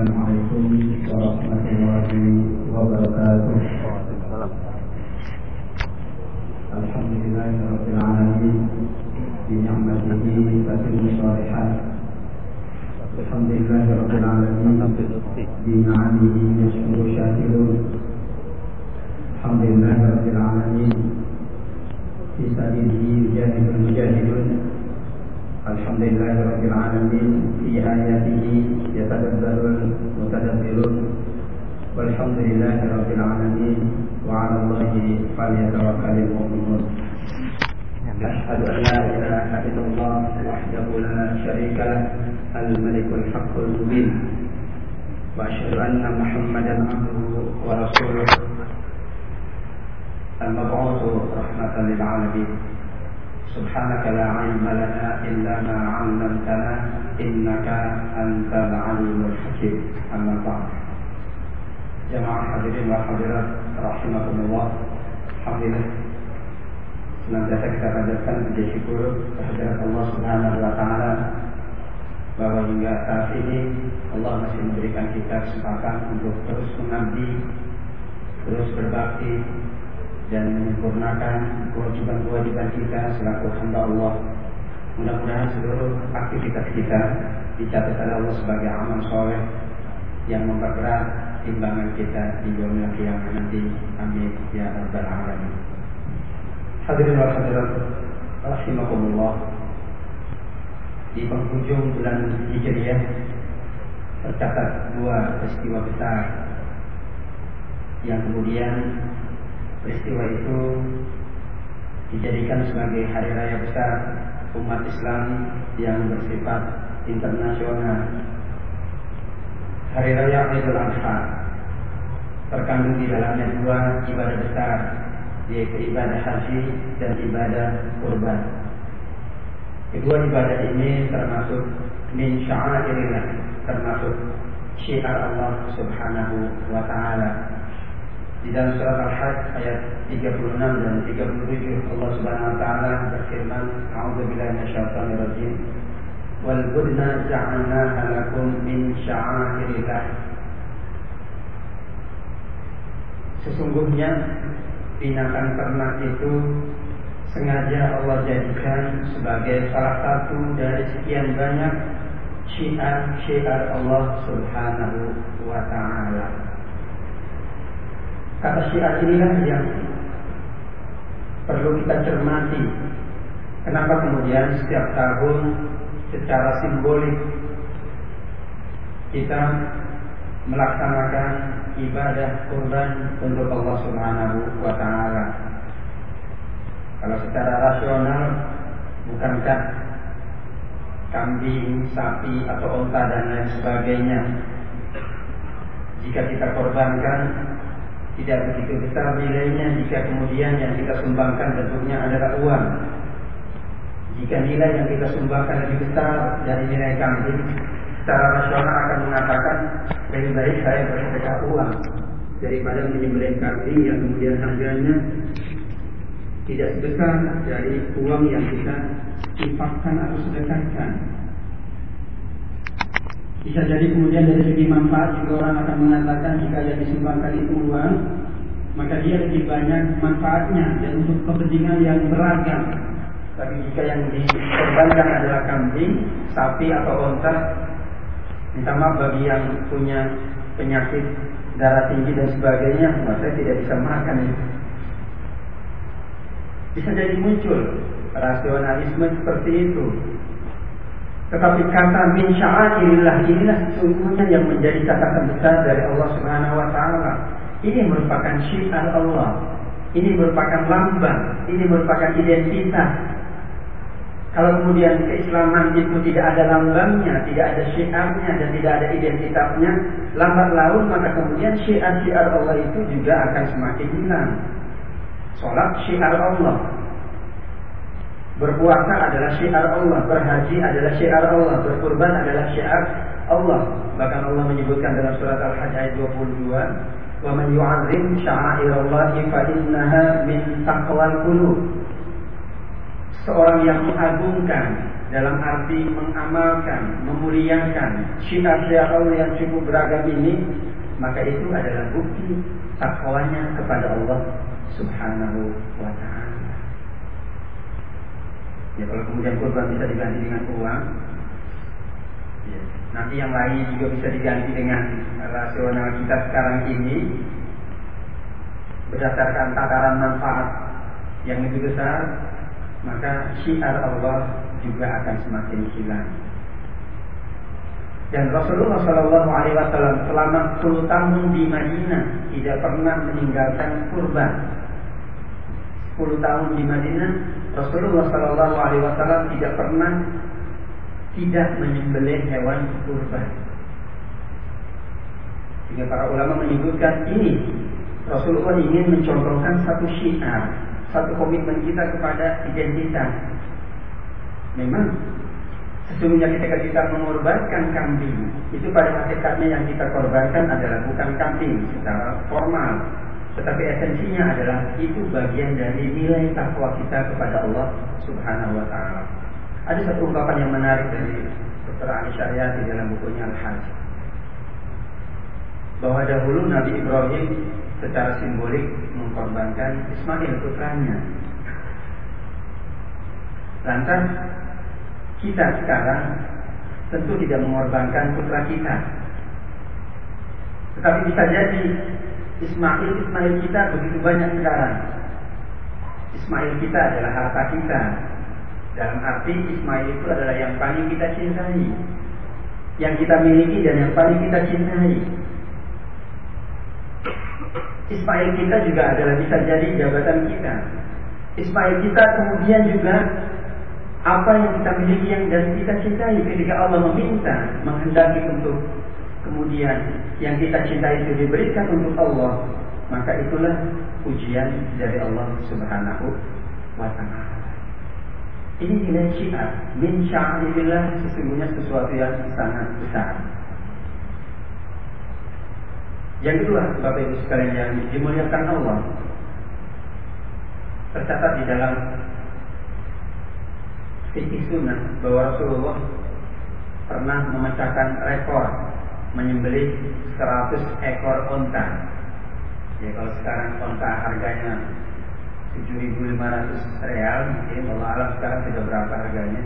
السلام عليكم ورحمة الله وبركاته. الحمد لله رب العالمين بنعمته تتم الصالحات. الحمد لله رب العالمين بنعمه يشكر شاكرون. الحمد لله رب العالمين في سبيله يجاهد المجاهدون الحمد لله رب العالمين في آياته يتدبر المتدبرون والحمد لله رب العالمين وعلى الله فليتوكل المؤمنون. أشهد أن لا إله إلا الله وحده لا شريك له الملك الحق المبين. وأشهد أن محمدا عبده ورسوله. المبعوث رحمة للعالمين. سبحانك لا علم لنا إلا ما علمتنا إنك أنت العليم الحكيم أما بعد جماعة حاضرين وحاضرات رحمكم الله Alhamdulillah Senantiasa kita panjatkan puji syukur kehadirat Allah Subhanahu wa taala bahwa hingga saat ini Allah masih memberikan kita kesempatan untuk terus mengabdi, terus berbakti dan menyempurnakan kewajiban-kewajiban kita selaku hamba Allah. Mudah-mudahan seluruh aktivitas kita dicatat oleh Allah sebagai amal soleh yang memperberat timbangan kita di dunia kiamat nanti. Amin ya rabbal alamin. Hadirin wa hadirat rahimakumullah. Di penghujung bulan Hijriah tercatat dua peristiwa besar yang kemudian peristiwa itu dijadikan sebagai hari raya besar umat Islam yang bersifat internasional. Hari raya Idul Adha terkandung di dalamnya dua ibadah besar yaitu ibadah haji dan ibadah kurban. Kedua ibadah ini termasuk min sya'airillah, termasuk syiar Allah Subhanahu wa taala di dalam surat Al-Hajj ayat 36 dan 37 Allah Subhanahu wa taala berfirman, "A'udzu billahi minasyaitonir rajim." Wal budna ja'alnaha lakum min sya'airillah. Sesungguhnya binatang ternak itu sengaja Allah jadikan sebagai salah satu dari sekian banyak syiar-syiar Allah Subhanahu wa taala. Kata syiar inilah yang perlu kita cermati. Kenapa kemudian setiap tahun secara simbolik kita melaksanakan ibadah kurban untuk Allah Subhanahu wa taala. Kalau secara rasional bukankah kambing, sapi atau unta dan lain sebagainya jika kita korbankan tidak begitu besar nilainya jika kemudian yang kita sumbangkan bentuknya adalah uang. Jika nilai yang kita sumbangkan lebih besar dari nilai kambing, secara rasional akan mengatakan lebih baik saya bersedekah uang daripada menyembelih kambing yang kemudian harganya tidak sebesar dari uang yang kita infakkan atau sedekahkan. Bisa jadi kemudian dari segi manfaat juga orang akan mengatakan jika yang disumbangkan itu uang, maka dia lebih banyak manfaatnya dan untuk kepentingan yang beragam. Tapi jika yang dikorbankan adalah kambing, sapi atau onta, minta maaf bagi yang punya penyakit darah tinggi dan sebagainya, maka tidak bisa makan itu. Bisa jadi muncul rasionalisme seperti itu. Tetapi kata min sya'airillah inilah sesungguhnya yang menjadi catatan besar dari Allah Subhanahu wa taala. Ini merupakan syiar Allah. Ini merupakan lambang, ini merupakan identitas. Kalau kemudian keislaman itu tidak ada lambangnya, tidak ada syiarnya dan tidak ada identitasnya, lambat laun maka kemudian syiar-syiar Allah itu juga akan semakin hilang. Sholat syiar Allah, Berpuasa adalah syiar Allah, berhaji adalah syiar Allah, berkurban adalah syiar Allah. Bahkan Allah menyebutkan dalam surat Al-Hajj ayat 22, "Wa man yu'azzim sya'airallahi fa innaha min taqwal qulub." Seorang yang mengagungkan dalam arti mengamalkan, memuliakan syiar-syiar Allah yang cukup beragam ini, maka itu adalah bukti takwanya kepada Allah Subhanahu wa taala. Ya kalau kemudian kurban bisa diganti dengan uang, ya, nanti yang lain juga bisa diganti dengan rasional kita sekarang ini berdasarkan tataran manfaat yang lebih besar, maka syiar Allah juga akan semakin hilang. Dan Rasulullah Shallallahu Alaihi Wasallam selama 10 tahun di Madinah tidak pernah meninggalkan kurban. 10 tahun di Madinah Rasulullah Shallallahu Alaihi Wasallam tidak pernah tidak menyembelih hewan kurban. Sehingga para ulama menyebutkan ini Rasulullah ingin mencontohkan satu syiar, satu komitmen kita kepada identitas. Memang sesungguhnya ketika kita mengorbankan kambing, itu pada hakikatnya yang kita korbankan adalah bukan kambing secara formal, tetapi esensinya adalah itu bagian dari nilai takwa kita kepada Allah Subhanahu wa taala. Ada satu ungkapan yang menarik dari Dr. Ali di dalam bukunya Al-Hajj. Bahwa dahulu Nabi Ibrahim secara simbolik mengorbankan Ismail putranya. Lantas kita sekarang tentu tidak mengorbankan putra kita. Tetapi bisa jadi Ismail Ismail kita begitu banyak sekarang. Ismail kita adalah harta kita. Dalam arti Ismail itu adalah yang paling kita cintai. Yang kita miliki dan yang paling kita cintai. Ismail kita juga adalah bisa jadi jabatan kita. Ismail kita kemudian juga apa yang kita miliki yang dan kita cintai ketika Allah meminta menghendaki untuk kemudian yang kita cintai itu diberikan untuk Allah maka itulah ujian dari Allah Subhanahu wa taala. Ini nilai syiar min sesungguhnya sesuatu yang sangat besar. Yang kedua, Bapak Ibu sekalian yang dimuliakan Allah, tercatat di dalam fikih sunnah bahwa Rasulullah pernah memecahkan rekor menyembelih 100 ekor onta. Ya kalau sekarang onta harganya 7.500 real, mungkin Allah alam sekarang sudah berapa harganya.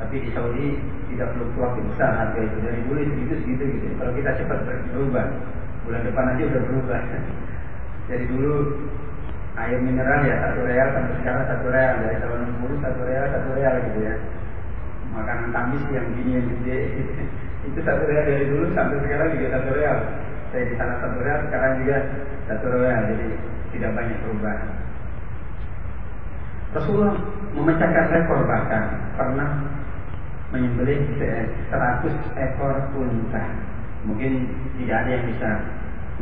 Tapi di Saudi tidak fluktuatif besar harga itu dari dulu segitu segitu gitu. Kalau kita cepat berubah, bulan depan aja udah berubah dari dulu air mineral ya satu real sampai sekarang satu real dari tahun 60 satu real satu real gitu ya makanan tamis yang gini yang gede itu satu real dari dulu sampai sekarang juga satu real. Saya di sana satu real sekarang juga satu real jadi tidak banyak perubahan. Rasulullah memecahkan rekor bahkan. Pernah menyembelih 100 ekor unta. Mungkin tidak ada yang bisa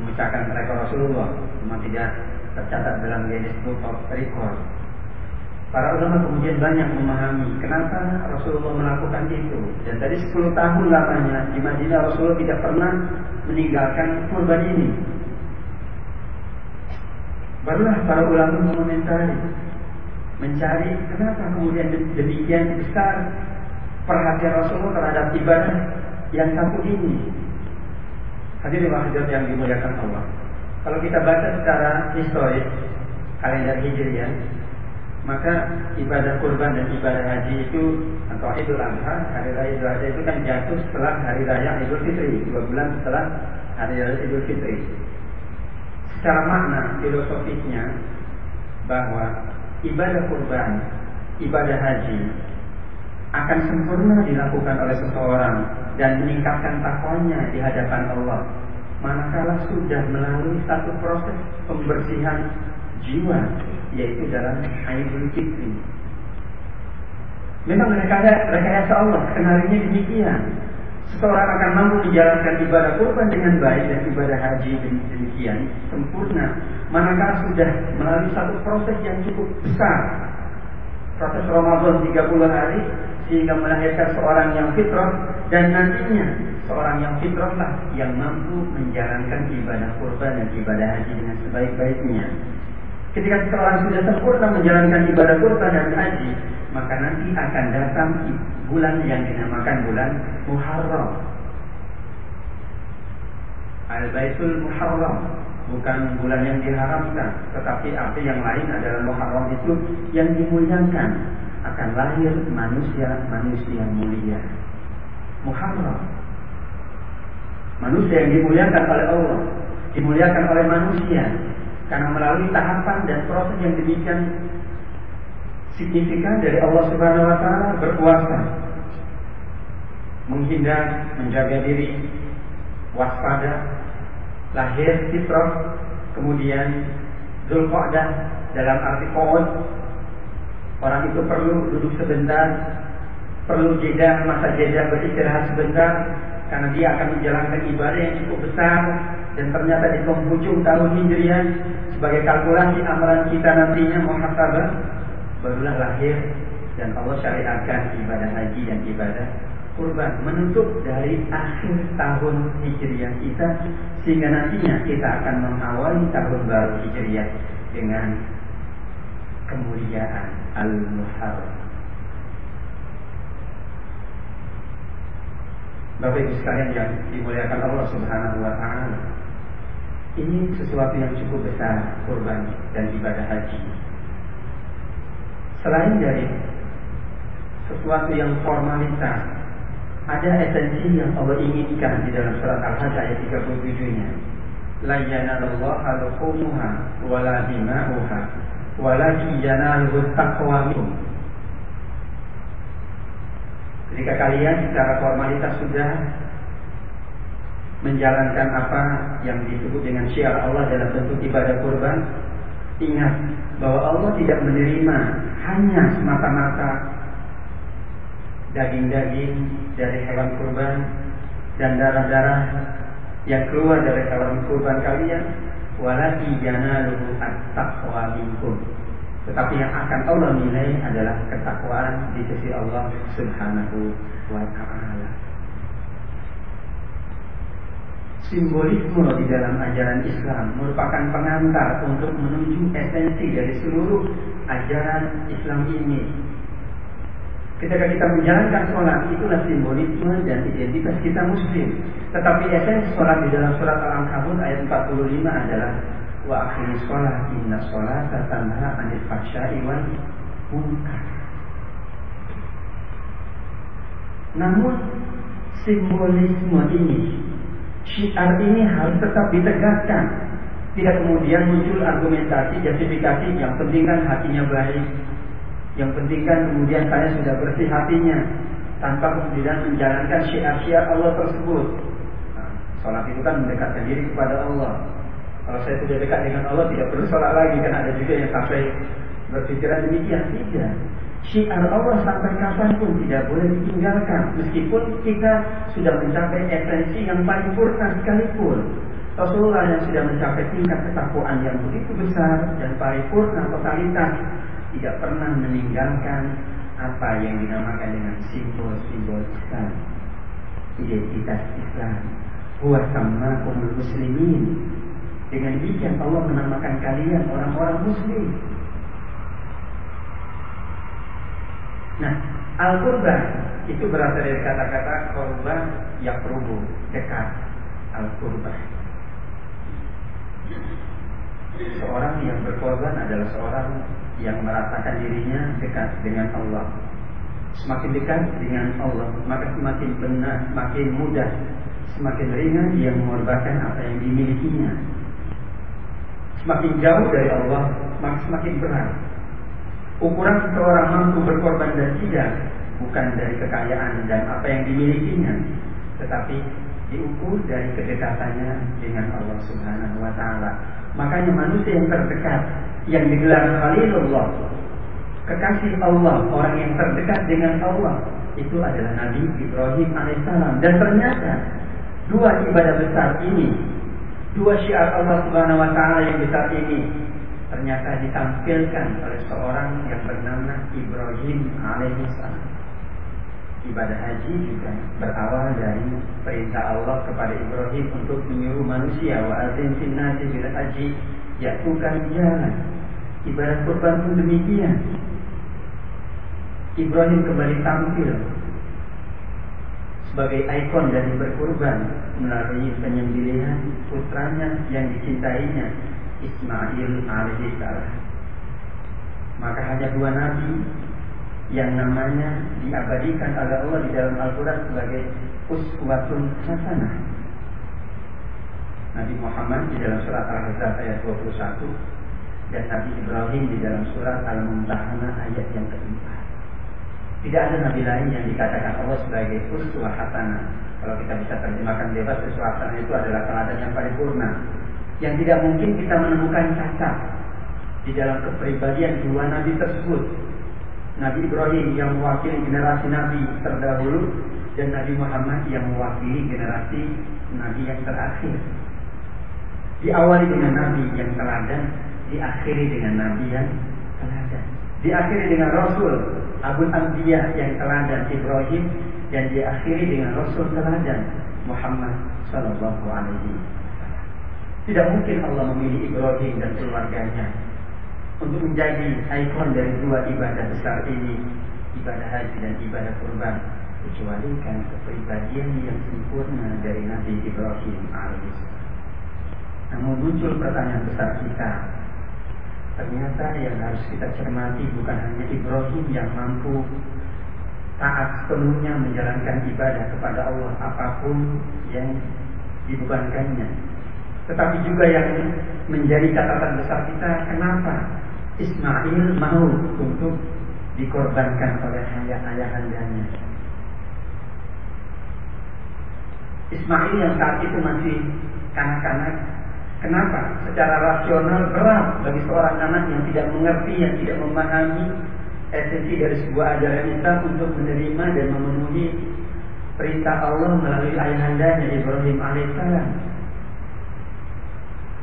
memecahkan rekor Rasulullah. Cuma tidak tercatat dalam Guinness Book of Record para ulama kemudian banyak memahami kenapa Rasulullah melakukan itu. Dan tadi 10 tahun lamanya di Madinah Rasulullah tidak pernah meninggalkan kurban ini. Barulah para ulama mengomentari mencari kenapa kemudian demikian besar perhatian Rasulullah terhadap ibadah yang satu ini. Hadirin hadirat yang dimuliakan Allah. Kalau kita baca secara historis kalender Hijriah, maka ibadah kurban dan ibadah haji itu atau Idul Adha, hari raya Idul Adha itu kan jatuh setelah hari raya Idul Fitri, dua bulan setelah hari raya Idul Fitri. Secara makna filosofisnya bahwa ibadah kurban, ibadah haji akan sempurna dilakukan oleh seseorang dan meningkatkan takwanya di hadapan Allah manakala sudah melalui satu proses pembersihan jiwa yaitu dalam Aidul Fitri. Memang mereka ada rekayasa Allah, kenalinya demikian. Seseorang akan mampu menjalankan ibadah kurban dengan baik dan ibadah haji demikian sempurna. Manakala sudah melalui satu proses yang cukup besar, proses Ramadan 30 hari sehingga melahirkan seorang yang fitrah dan nantinya seorang yang fitrah lah yang mampu menjalankan ibadah kurban dan ibadah haji dengan sebaik-baiknya. Ketika seorang sudah sempurna menjalankan ibadah kurban dan haji, maka nanti akan datang bulan yang dinamakan bulan Muharram. Al-Baitul Muharram bukan bulan yang diharamkan, tetapi arti yang lain adalah Muharram itu yang dimuliakan akan lahir manusia-manusia mulia. Muharram manusia yang dimuliakan oleh Allah, dimuliakan oleh manusia karena melalui tahapan dan proses yang demikian signifikan dari Allah Subhanahu wa taala berpuasa menghindar, menjaga diri, waspada, lahir fitrah, kemudian Zulqa'dah dalam arti qawad orang itu perlu duduk sebentar, perlu jeda masa jeda beristirahat sebentar karena dia akan menjalankan ibadah yang cukup besar dan ternyata di penghujung tahun Hijriah sebagai kalkulasi amalan kita nantinya muhasabah barulah lahir dan Allah syariatkan ibadah haji dan ibadah kurban menutup dari akhir tahun Hijriah kita sehingga nantinya kita akan mengawali tahun baru Hijriah dengan kemuliaan Al-Muharram Bapak Ibu sekalian yang dimuliakan Allah Subhanahu wa taala. Ini sesuatu yang cukup besar kurban dan ibadah haji. Selain dari sesuatu yang formalitas, ada esensi yang Allah inginkan di dalam surat Al-Hajj ayat 37-nya. La yanalallaha luhumuha wala dima'uha walakin yanaluhu taqwa minkum Jika kalian secara formalitas sudah menjalankan apa yang disebut dengan syiar Allah dalam bentuk ibadah kurban, ingat bahwa Allah tidak menerima hanya semata-mata daging-daging dari hewan kurban dan darah-darah yang keluar dari hewan kurban kalian, walaki janaluhu at-taqwa minkum tetapi yang akan Allah nilai adalah ketakwaan di sisi Allah Subhanahu wa taala. Simbolisme di dalam ajaran Islam merupakan pengantar untuk menuju esensi dari seluruh ajaran Islam ini. Ketika kita menjalankan sholat, itulah simbolisme dan identitas kita muslim. Tetapi esensi sholat di dalam surat Al-Ankabut ayat 45 adalah wa akhiri sholat inna sholat tanha anil fahsyai wal munkar namun simbolisme ini syiar ini harus tetap ditegakkan tidak kemudian muncul argumentasi justifikasi yang penting kan hatinya baik. Yang penting kan kemudian saya sudah bersih hatinya tanpa kemudian menjalankan syiar-syiar Allah tersebut. Nah, sholat itu kan mendekatkan diri kepada Allah. Kalau saya sudah dekat dengan Allah tidak perlu sholat lagi kan ada juga yang sampai berpikiran demikian. Tidak. Syiar Allah sampai kapan pun tidak boleh ditinggalkan meskipun kita sudah mencapai esensi yang paling purna sekalipun. Rasulullah yang sudah mencapai tingkat ketakwaan yang begitu besar dan paripurna totalitas tidak pernah meninggalkan apa yang dinamakan dengan simbol-simbol Islam, identitas Islam. Huwa sammakumul muslimin dengan demikian Allah menamakan kalian orang-orang muslim. Nah, Al-Qurban itu berasal dari kata-kata korban yang perubu, dekat. Al-Qurban. Seorang yang berkorban adalah seorang yang merasakan dirinya dekat dengan Allah. Semakin dekat dengan Allah, maka semakin benar, semakin mudah, semakin ringan dia mengorbankan apa yang dimilikinya Semakin jauh dari Allah, maka semakin berat. Ukuran seseorang mampu berkorban dan tidak bukan dari kekayaan dan apa yang dimilikinya, tetapi diukur dari kedekatannya dengan Allah Subhanahu wa taala. Makanya manusia yang terdekat yang digelar Khalilullah, kekasih Allah, orang yang terdekat dengan Allah, itu adalah Nabi Ibrahim alaihissalam. Dan ternyata dua ibadah besar ini dua syiar Allah Subhanahu wa taala yang besar ini ternyata ditampilkan oleh seorang yang bernama Ibrahim alaihissalam. Ibadah haji juga berawal dari perintah Allah kepada Ibrahim untuk menyuruh manusia wa azin fil nasi bil haji ya'tukan jalan. Ibadah kurban pun demikian. Ibrahim kembali tampil sebagai ikon dari berkurban melalui penyembelihan putranya yang dicintainya Ismail alaihissalam. Maka hanya dua nabi yang namanya diabadikan oleh Allah di dalam Al-Quran sebagai uswatun hasanah. Nabi Muhammad di dalam surat Al-Ahzab ayat 21 dan Nabi Ibrahim di dalam surat Al-Mumtahanah ayat yang keempat. Tidak ada nabi lain yang dikatakan Allah sebagai uswah hasanah. Kalau kita bisa terjemahkan bebas, uswah itu adalah teladan yang paripurna. Yang tidak mungkin kita menemukan cacat di dalam kepribadian dua nabi tersebut Nabi Ibrahim yang mewakili generasi Nabi terdahulu dan Nabi Muhammad yang mewakili generasi Nabi yang terakhir. Diawali dengan Nabi yang teladan, diakhiri dengan Nabi yang teladan. Diakhiri dengan Rasul Abu Anbiya yang teladan Ibrahim dan diakhiri dengan Rasul teladan Muhammad Sallallahu Alaihi Tidak mungkin Allah memilih Ibrahim dan keluarganya untuk menjadi ikon dari dua ibadah besar ini, ibadah haji dan ibadah kurban, kecuali karena kepribadian yang sempurna dari Nabi Ibrahim alaihissalam. Namun muncul pertanyaan besar kita, ternyata yang harus kita cermati bukan hanya Ibrahim yang mampu taat sepenuhnya menjalankan ibadah kepada Allah apa pun yang dibebankannya. Tetapi juga yang menjadi catatan besar kita, kenapa Ismail mau untuk dikorbankan oleh ayah-ayahnya. Ismail yang saat itu masih kanak-kanak, kenapa? Secara rasional berat bagi seorang anak yang tidak mengerti, yang tidak memahami esensi dari sebuah ajaran Islam untuk menerima dan memenuhi perintah Allah melalui ayahandanya Ibrahim alaihissalam.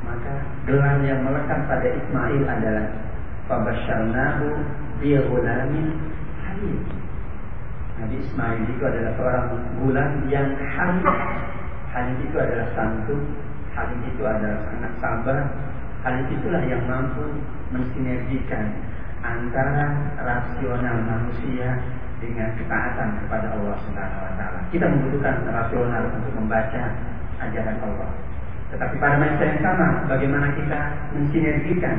Maka gelar yang melekat pada Ismail adalah Fabasyarnahu bighulamin halim. Nabi Ismail itu adalah seorang bulan yang halim. Halim itu adalah santun, halim itu adalah sangat sabar. Halim itulah yang mampu mensinergikan antara rasional manusia dengan ketaatan kepada Allah Subhanahu wa. Kita membutuhkan rasional untuk membaca ajaran Allah. Tetapi pada masa yang sama, bagaimana kita mensinergikan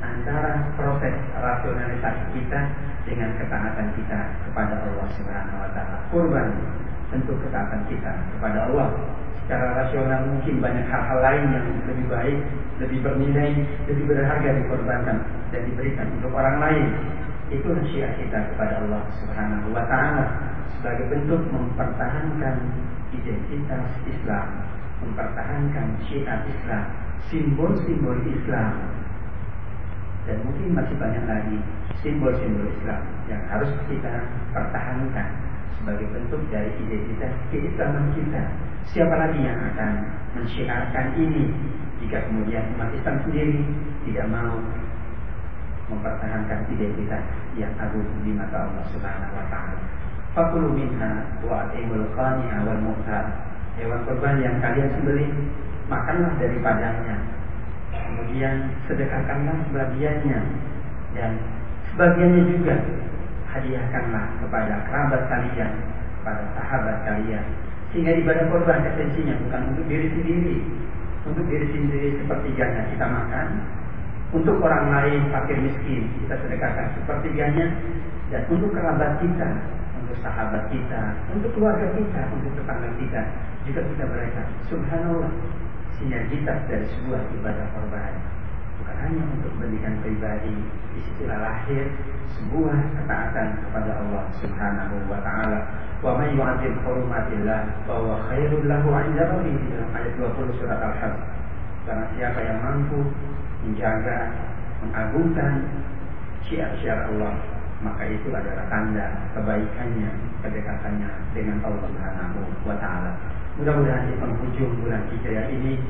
antara proses rasionalisasi kita dengan ketaatan kita kepada Allah Subhanahu wa taala. Kurban tentu ketaatan kita kepada Allah. Secara rasional mungkin banyak hal-hal lain yang lebih baik, lebih bernilai, lebih berharga dikorbankan dan diberikan untuk orang lain. Itu syiar kita kepada Allah Subhanahu wa taala sebagai bentuk mempertahankan identitas Islam, mempertahankan syiar Islam, simbol-simbol Islam dan mungkin masih banyak lagi simbol-simbol Islam yang harus kita pertahankan sebagai bentuk dari identitas keislaman kita. Siapa lagi yang akan mensyiarkan ini jika kemudian umat Islam sendiri tidak mau mempertahankan identitas yang agung di mata Allah Subhanahu wa taala. Fakulu minha wa atimul qani'a wal muhtar. Hewan kurban yang kalian sembelih, makanlah daripadanya kemudian sedekahkanlah sebagiannya. Dan sebagiannya juga hadiahkanlah kepada kerabat kalian, kepada sahabat kalian. Sehingga ibadah korban esensinya bukan untuk diri sendiri, untuk diri sendiri sepertiganya kita makan, untuk orang lain fakir miskin kita sedekahkan sepertiganya, dan untuk kerabat kita, untuk sahabat kita, untuk keluarga kita, untuk tetangga kita, juga kita mereka. Subhanallah, sinergitas dari sebuah ibadah korban. Bukan hanya untuk kepentingan pribadi di situlah lahir sebuah ketaatan kepada Allah Subhanahu wa taala. Wa may yu'azzim hurumatillah fa huwa khairul lahu 'inda rabbih dalam ayat 20 surat Al-Hajj karena siapa yang mampu menjaga mengagungkan syiar-syiar Allah maka itu adalah tanda kebaikannya kedekatannya dengan Allah Subhanahu wa taala Mudah-mudahan di penghujung bulan Hijriah ini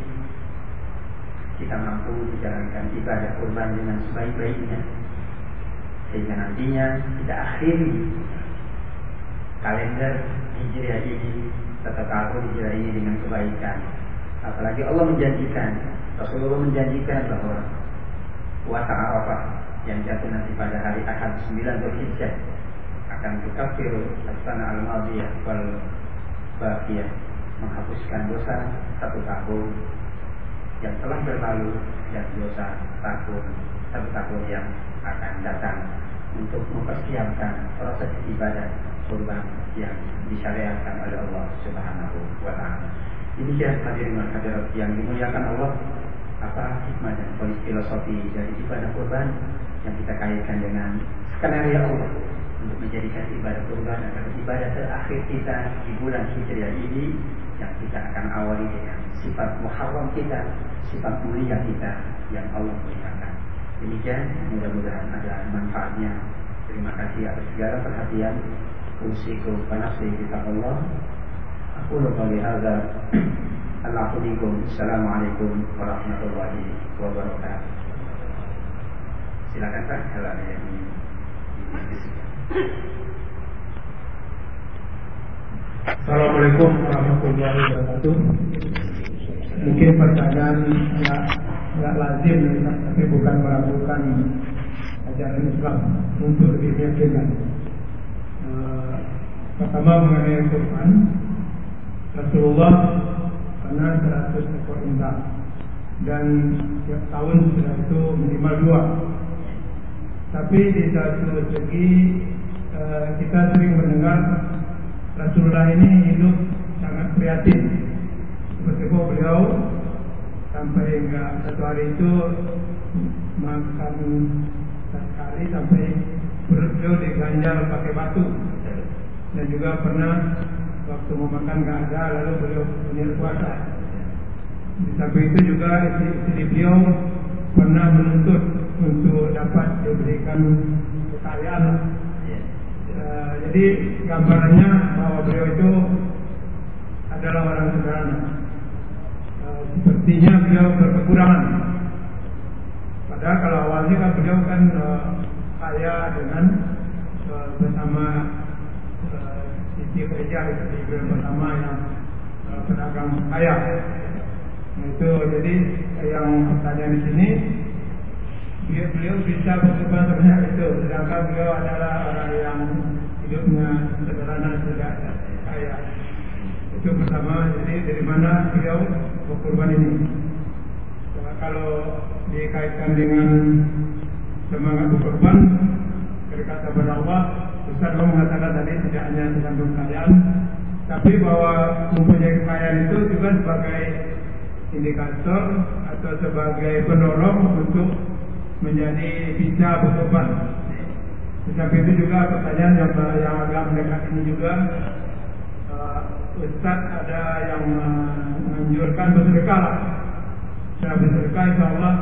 kita mampu menjalankan ibadah kurban dengan sebaik-baiknya sehingga nantinya kita akhiri kalender Hijriah ini tetap tahun Hijriah ini dengan kebaikan. Apalagi Allah menjanjikan, Rasulullah menjanjikan bahwa puasa Arafah yang jatuh nanti pada hari Ahad 9 Dzulhijjah akan tukafiru asana al-madiyah wal baqiyah menghapuskan dosa satu tahun yang telah berlalu dan dosa tahun satu tahun yang akan datang untuk mempersiapkan proses ibadah kurban yang disyariatkan oleh Allah Subhanahu wa taala. Demikian hadirin hadirat yang dimuliakan Allah apa hikmah dan filosofi dari ibadah kurban yang kita kaitkan dengan skenario Allah untuk menjadikan ibadah kurban adalah ibadah terakhir kita di bulan Hijriah ini yang kita akan awali dengan sifat muharram kita, sifat mulia kita yang Allah muliakan. Demikian, mudah-mudahan ada manfaatnya. Terima kasih atas segala perhatian. Usikum panasih kita Allah. Aku lupa lihada. Assalamualaikum warahmatullahi wabarakatuh. Silakan Pak, ada yang Assalamualaikum warahmatullahi wabarakatuh. Mungkin pertanyaan nggak nggak lazim, tapi bukan meragukan ajaran Islam untuk lebih meyakinkan. Uh, pertama mengenai Quran, Rasulullah pernah 100 ekor unta dan tiap tahun sudah itu minimal dua. Tapi di satu segi Rasulullah ini hidup sangat prihatin. Seperti beliau sampai enggak satu hari itu makan hari sampai perut beliau diganjal pakai batu dan juga pernah waktu mau makan enggak ada lalu beliau punya puasa. Di samping itu juga istri beliau pernah menuntut untuk dapat diberikan kekayaan jadi gambarannya bahwa beliau itu adalah orang sederhana. Uh, sepertinya beliau berkekurangan. Padahal kalau awalnya kan beliau kan uh, kaya dengan uh, bersama uh, sisi kerja di beliau bersama yang uh, pedagang kaya. Itu jadi yang pertanyaan di sini beliau, bisa berkorban sebanyak itu sedangkan beliau adalah orang yang hidupnya sederhana tidak kaya itu pertama jadi dari mana beliau berkorban ini kalau dikaitkan dengan semangat berkorban berkata kepada Allah Ustaz mengatakan tadi tidak hanya tentang kekayaan tapi bahwa mempunyai kekayaan itu juga sebagai indikator atau sebagai pendorong untuk menjadi bisa berkorban. Tetapi itu juga pertanyaan yang, yang agak mendekat ini juga uh, Ustaz ada yang menganjurkan bersedekah. Setelah bersedekah insya Allah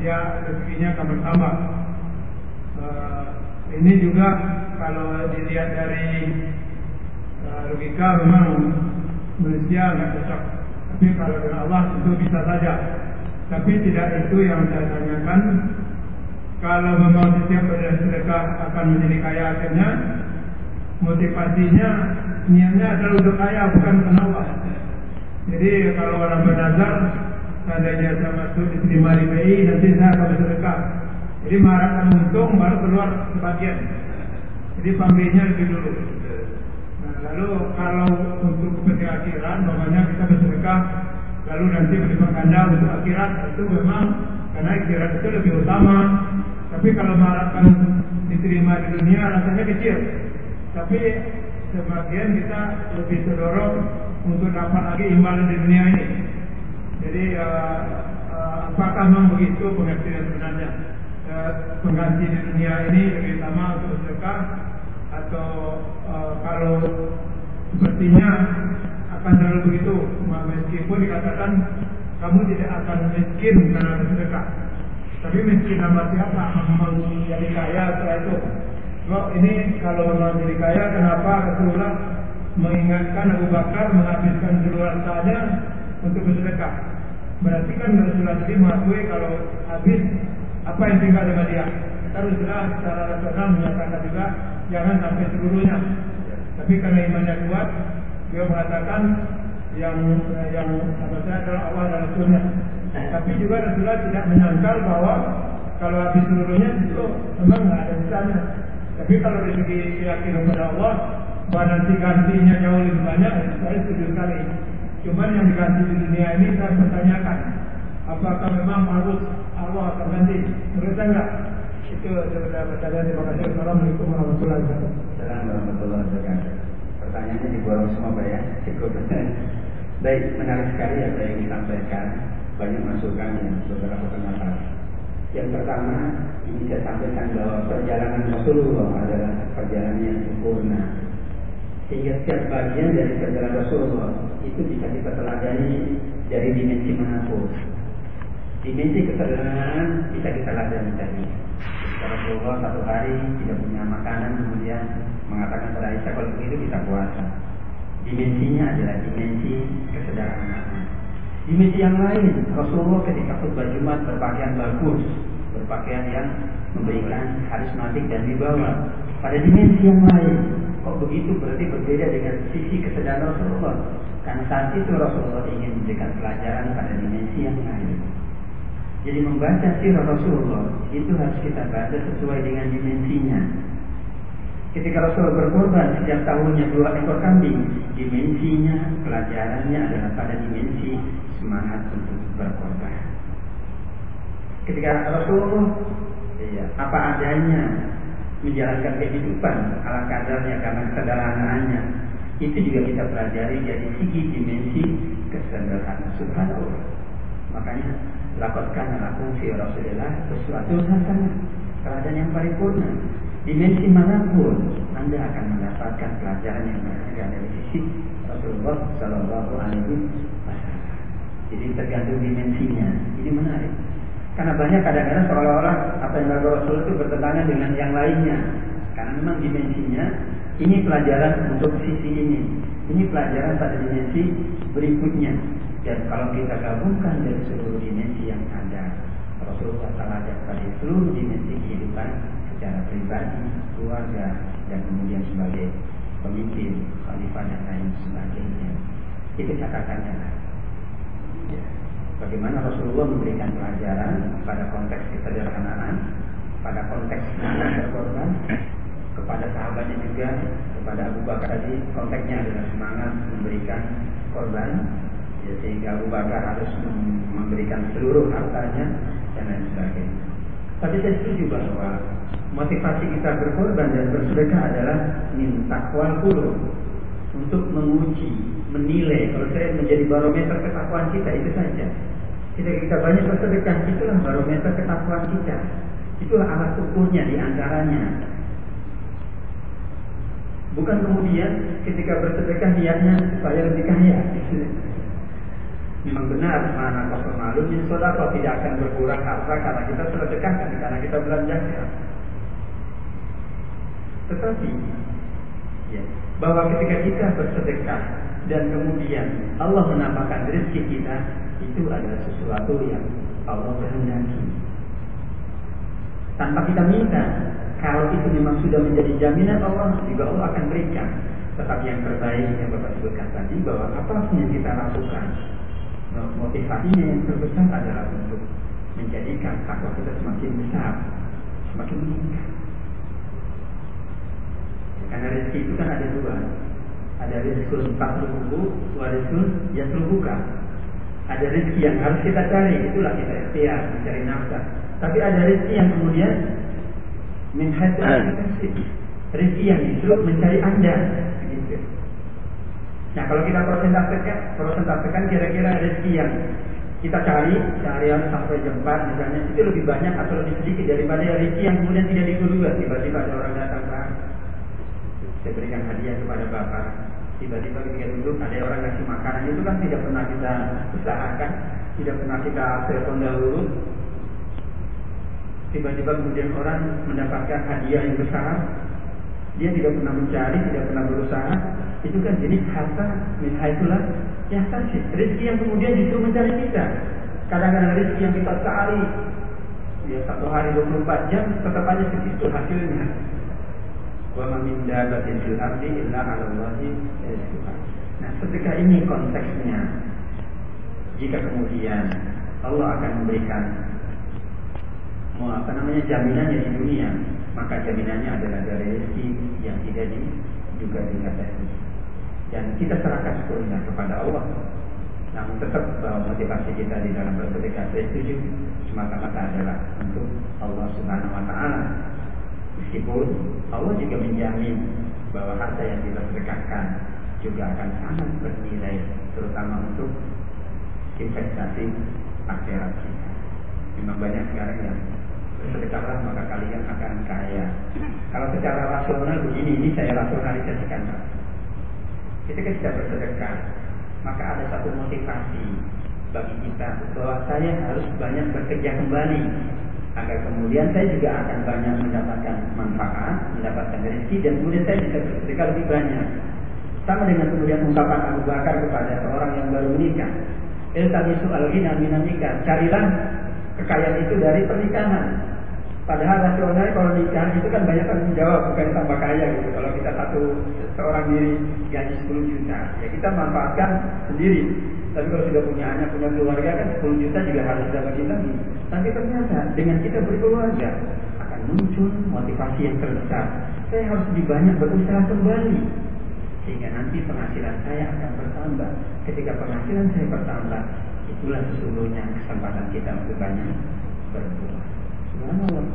dia rezekinya akan bertambah. Uh, ini juga kalau dilihat dari uh, logika memang manusia nggak cocok. Tapi kalau dengan Allah itu bisa saja. Tapi tidak itu yang saya tanyakan kalau memang setiap bersedekah akan menjadi kaya akhirnya motivasinya niatnya adalah untuk kaya bukan Allah. Jadi kalau orang bernazar seandainya saya masuk di BI nanti saya akan bersedekah. Jadi mengharapkan untung baru keluar sebagian. Jadi pambilnya lebih dulu. Nah, lalu kalau untuk kepentingan akhirat, namanya kita bersedekah lalu nanti berlipat ganda untuk akhirat itu memang karena akhirat itu lebih utama tapi kalau mengharapkan diterima di dunia rasanya kecil. Tapi sebagian kita lebih terdorong untuk dapat lagi imbalan di dunia ini. Jadi uh, uh, apakah memang begitu pengertian sebenarnya? Uh, pengganti di dunia ini lebih utama untuk sedekah atau uh, kalau sepertinya akan selalu begitu meskipun dikatakan kamu tidak akan miskin karena bersedekah tapi miskin nama siapa? Jadi kaya setelah itu. Ini kalau memang jadi kaya, kenapa Rasulullah mengingatkan Abu Bakar menghabiskan seluruh saja untuk bersedekah? Berarti kan Rasulullah sendiri mengakui kalau habis apa yang tinggal dengan dia. Rasulullah secara rasional menyatakan juga jangan sampai seluruhnya. Tapi karena imannya kuat, dia mengatakan yang yang sama saya adalah Allah dan Rasulnya. Tapi juga Rasulullah tidak menyangkal bahwa kalau habis seluruhnya itu memang nggak ada sisanya. Tapi kalau segi keyakinan kepada Allah, bahwa nanti gantinya jauh lebih banyak, saya setuju sekali. Cuman yang diganti di dunia ini saya pertanyakan, apakah memang harus Allah akan ganti? Menurut saya enggak. Itu sudah pertanyaan. Terima kasih. Assalamualaikum warahmatullahi wabarakatuh. Assalamualaikum warahmatullahi wabarakatuh. Pertanyaannya diborong semua Pak ya. Cukup. Baik, menarik sekali apa yang disampaikan. Banyak masukan yang beberapa pendapat. Yang pertama, ini saya sampaikan bahwa perjalanan Rasulullah adalah perjalanan yang sempurna. Sehingga setiap bagian dari perjalanan Rasulullah itu bisa kita teladani dari dimensi mana pun. Dimensi kesederhanaan bisa kita ladani tadi. Rasulullah satu hari tidak punya makanan kemudian mengatakan pada Aisyah kalau begitu kita puasa. Dimensinya adalah dimensi kesederhanaan. Dimensi yang lain, Rasulullah ketika khutbah Jumat berpakaian bagus, berpakaian yang memberikan karismatik dan dibawa. Pada dimensi yang lain, kok begitu berarti berbeda dengan sisi kesadaran Rasulullah. Karena saat itu Rasulullah ingin memberikan pelajaran pada dimensi yang lain. Jadi membaca sirah Rasulullah itu harus kita baca sesuai dengan dimensinya. Ketika Rasul berkorban setiap tahunnya dua ekor kambing, dimensinya, pelajarannya adalah pada dimensi semangat untuk berkorban. Ketika Rasulullah iya, apa adanya menjalankan kehidupan ala kadarnya karena kesederhanaannya, itu juga kita pelajari dari segi dimensi kesederhanaan subhanallah. Makanya lakukan lakum fi Rasulillah sesuatu hasanah, keadaan yang paripurna dimensi mana pun Anda akan mendapatkan pelajaran yang berharga dari sisi Rasulullah Shallallahu Alaihi Wasallam. Jadi tergantung dimensinya. Ini menarik. Karena banyak kadang-kadang seolah-olah apa yang dilakukan Rasul itu bertentangan dengan yang lainnya. Karena memang dimensinya ini pelajaran untuk sisi ini. Ini pelajaran pada dimensi berikutnya. Dan kalau kita gabungkan dari seluruh dimensi yang ada, Rasulullah telah pada seluruh dimensi kehidupan secara pribadi, keluarga, dan kemudian sebagai pemimpin, khalifah dan lain sebagainya. Itu catatannya. Ya. Bagaimana Rasulullah memberikan pelajaran pada konteks kesederhanaan, pada konteks mana berkorban, kepada sahabatnya juga, kepada Abu Bakar tadi konteksnya adalah semangat memberikan korban, ya, sehingga Abu Bakar harus memberikan seluruh hartanya dan lain sebagainya. Tapi saya setuju bahwa motivasi kita berkorban dan bersedekah adalah minta takwal untuk menguji, menilai. Kalau saya menjadi barometer ketakwaan kita itu saja. Ketika kita banyak bersedekah, itulah barometer ketakwaan kita. Itulah alat ukurnya di antaranya. Bukan kemudian ketika bersedekah niatnya supaya lebih kaya. Memang benar mana kosong malu Ini saudara tidak akan berkurang harta karena kita sedekahkan karena kita belanjakan. Tetapi ya, bahwa ketika kita bersedekah dan kemudian Allah menambahkan rezeki kita itu adalah sesuatu yang Allah kehendaki. Tanpa kita minta, kalau itu memang sudah menjadi jaminan Allah juga Allah akan berikan. Tetapi yang terbaik yang Bapak sebutkan tadi bahwa apa yang kita lakukan motivasinya yang terbesar adalah untuk menjadikan takwa kita semakin besar, semakin meningkat. Karena rezeki itu kan ada dua. Ada rezeki ribu, dua rezeki yang terbuka. Ada rezeki yang harus kita cari, itulah kita ikhtiar mencari nafkah. Tapi ada rezeki yang kemudian kasih. rezeki yang justru mencari anda. Gitu. Nah kalau kita persentasekan, persentasekan kira-kira rezeki yang kita cari seharian sampai jam 4 misalnya itu lebih banyak atau lebih sedikit daripada rezeki yang kemudian tidak ditunggu tiba-tiba ada orang datang ke saya berikan hadiah kepada bapak. Tiba-tiba ketika duduk ada orang ngasih makanan. Itu kan tidak pernah kita usahakan tidak pernah kita telepon dahulu. Tiba-tiba kemudian orang mendapatkan hadiah yang besar. Dia tidak pernah mencari tidak pernah berusaha. Itu kan jenis harta min itulah ya sih rezeki yang kemudian justru mencari kita. Kadang-kadang rezeki yang kita cari ya satu hari 24 jam tetap aja segitu hasilnya wa ma min dabatin fil ardi illa 'ala Nah, ketika ini konteksnya jika kemudian Allah akan memberikan mau apa namanya jaminannya di dunia maka jaminannya adalah dari rezeki yang tidak diduga-duga tadi. Dan kita serahkan sepenuhnya kepada Allah. Namun tetap bahwa motivasi kita di dalam bersedekah setuju semata-mata adalah untuk Allah Subhanahu Wa Taala. Meskipun Allah juga menjamin bahwa harta yang kita sedekahkan juga akan sangat bernilai, terutama untuk investasi akhirat kita. Memang banyak sekarang yang bersedekahlah maka kalian akan kaya. Kalau secara rasional begini, ini saya rasionalisasikan. Ketika kita bersedekah, maka ada satu motivasi bagi kita bahwa saya harus banyak bekerja kembali agar kemudian saya juga akan banyak mendapatkan manfaat, mendapatkan rezeki dan kemudian saya bisa bersedekah lebih banyak. Sama dengan kemudian ungkapan Abu Bakar kepada seorang yang baru menikah. Iltamisu al-ghina nikah. Carilah kekayaan itu dari pernikahan. Padahal rasionalnya kalau nikah itu kan banyak tanggung jawab, bukan tambah kaya gitu. Kalau kita satu seorang diri gaji 10 juta, ya kita manfaatkan sendiri. Tapi kalau sudah punya anak, punya keluarga kan 10 juta juga harus dapat kita. Tapi ternyata dengan kita berkeluarga akan muncul motivasi yang terbesar. Saya harus lebih banyak berusaha kembali sehingga nanti penghasilan saya akan bertambah. Ketika penghasilan saya bertambah, itulah sesungguhnya kesempatan kita untuk banyak. Subhanallah.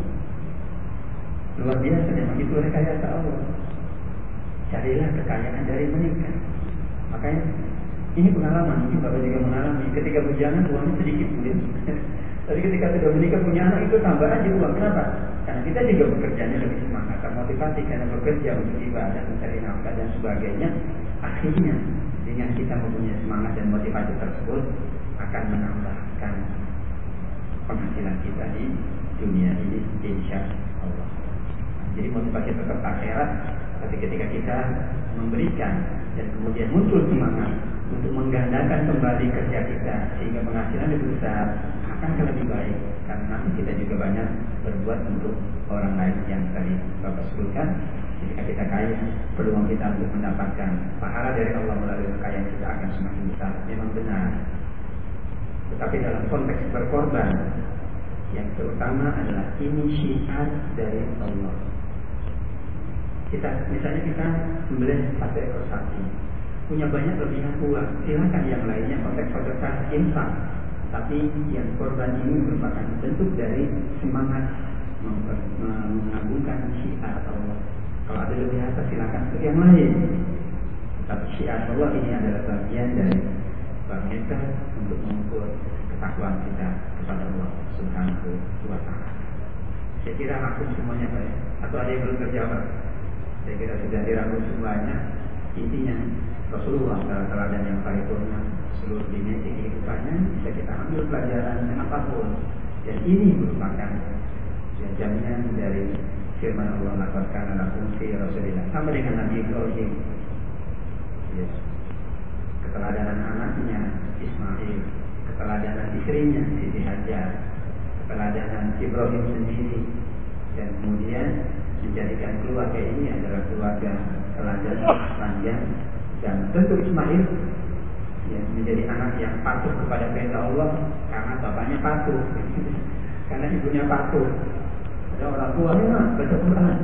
Luar biasa memang itu rekayasa Allah. Carilah kekayaan dari menikah. Makanya ini pengalaman, ini Bapak juga mengalami. Ketika bujangan uangnya sedikit mungkin. Tapi ketika sudah menikah punya anak itu tambah aja uang. Kenapa? Karena kita juga bekerjanya lebih semangat, termotivasi karena bekerja untuk ibadah, mencari nafkah dan sebagainya. Akhirnya dengan kita mempunyai semangat dan motivasi tersebut akan menambahkan penghasilan kita di dunia ini insya Allah. Jadi motivasi tetap akhirat tapi ketika kita memberikan dan kemudian muncul semangat untuk menggandakan kembali kerja kita sehingga penghasilan lebih besar akan lebih baik. Karena kita juga banyak berbuat untuk orang lain yang tadi Bapak sebutkan. Ketika kita kaya peluang kita untuk mendapatkan pahala dari Allah melalui kekayaan kita akan semakin besar. Memang benar. Tetapi dalam konteks berkorban yang terutama adalah ini dari Allah. Kita misalnya kita membeli satu ekor sapi, punya banyak lebihan uang, silakan yang lainnya konteks-konteks infak. Tapi yang korban ini merupakan bentuk dari semangat mengagungkan syiar Allah. Kalau ada lebih harta silakan untuk yang lain. Tapi syiar Allah ini adalah bagian dari bangkitkan untuk mengukur ketakwaan kita kepada Allah Subhanahu wa taala. Saya kira rangkum semuanya baik. Atau ada yang belum terjawab? Saya kira sudah dirangkum semuanya. Intinya Rasulullah teladan yang paripurna seluruh dimensi kehidupannya bisa kita ambil pelajaran apa pun. Dan ini merupakan jaminan dari firman Allah lakukan lakum fi Rasulillah sama dengan Nabi Ibrahim. Yes. Keteladanan anaknya Ismail keteladanan istrinya Siti Hajar, keteladanan Ibrahim sendiri, dan kemudian menjadikan keluarga ini adalah keluarga teladan panjang dan tentu Ismail ya, menjadi anak yang patuh kepada perintah Allah karena bapaknya patuh, karena ibunya patuh. Ada orang tua ya baca Quran.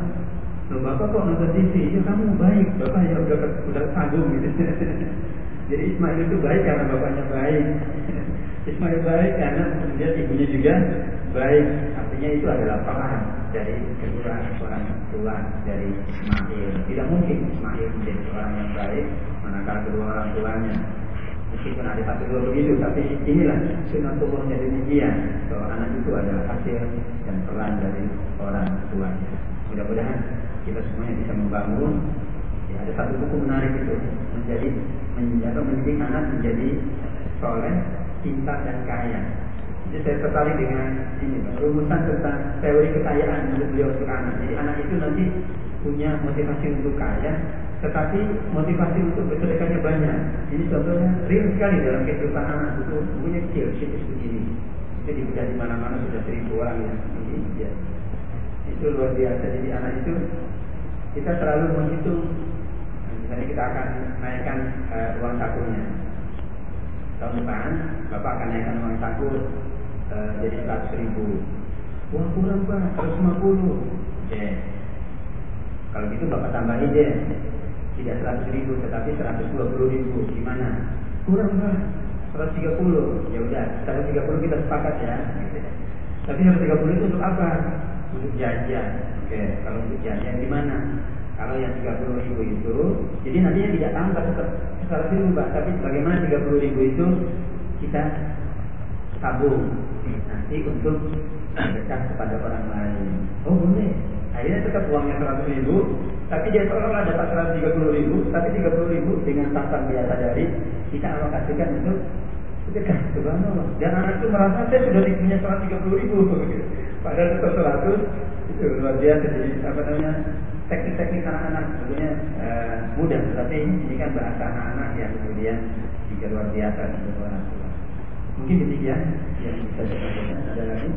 Loh bapak kok nonton TV? Ya kamu baik, bapak ya udah udah tanggung gitu. Jadi Ismail itu baik karena bapaknya baik. Ismail baik karena kemudian ibunya juga baik. Artinya itu adalah peran dari kedua orang tua dari Ismail. Tidak mungkin Ismail menjadi orang yang baik manakala kedua orang tuanya meskipun ada satu dua begitu, tapi inilah sunatullah demikian bahwa anak itu adalah hasil dan peran dari orang tuanya. Mudah-mudahan kita semuanya bisa membangun. Ya, ada satu buku menarik itu menjadi menjadi mendidik anak menjadi soleh cinta dan kaya. Jadi saya tertarik dengan ini rumusan tentang teori kekayaan untuk beliau anak. Jadi anak itu nanti punya motivasi untuk kaya, tetapi motivasi untuk bersedekahnya banyak. Ini contohnya real sekali dalam kehidupan anak itu punya kecil, situs begini. Itu dibedah di mana-mana sudah seribu orang yang ini ya. Itu luar biasa. Jadi anak itu kita selalu menghitung. Misalnya kita akan naikkan uh, uang sakunya tahun depan Bapak akan naikkan uang saku e, jadi 100 ribu. Wah kurang Pak, 150. Oke. Kalau gitu bapak tambahin deh, tidak 100 ribu tetapi 120 ribu gimana? Kurang pak, 130 ya udah 130 kita sepakat ya. Tapi 130 itu untuk apa? Untuk jajan. Oke, kalau untuk jajan di mana? Kalau yang 30 ribu itu, jadi nantinya tidak tambah tetap 100 ribu mbak, tapi bagaimana 30 ribu itu kita tabung nanti untuk sedekah kepada orang lain. Oh boleh. Akhirnya tetap uangnya 100 ribu, tapi dia seolah-olah dapat 130 ribu, tapi 30 ribu dengan tanpa dia sadari kita alokasikan untuk sedekah. Subhanallah. Dan anak itu merasa saya sudah punya 130 ribu. Padahal tetap 100 itu luar biasa. Jadi apa namanya teknik-teknik anak-anak sebetulnya uh, mudah, tapi ini kan bahasa anak-anak yang kemudian juga luar biasa untuk orang tua. Mungkin demikian yang bisa saya sampaikan. Ada lagi?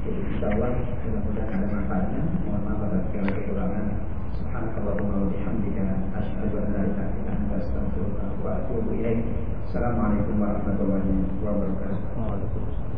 Jadi insya Allah mudah-mudahan ada manfaatnya. Mohon maaf atas segala kekurangan. Subhanakallahumma wa bihamdika asyhadu an la ilaha illa anta astaghfiruka wa atubu ilaik. Assalamualaikum warahmatullahi wabarakatuh.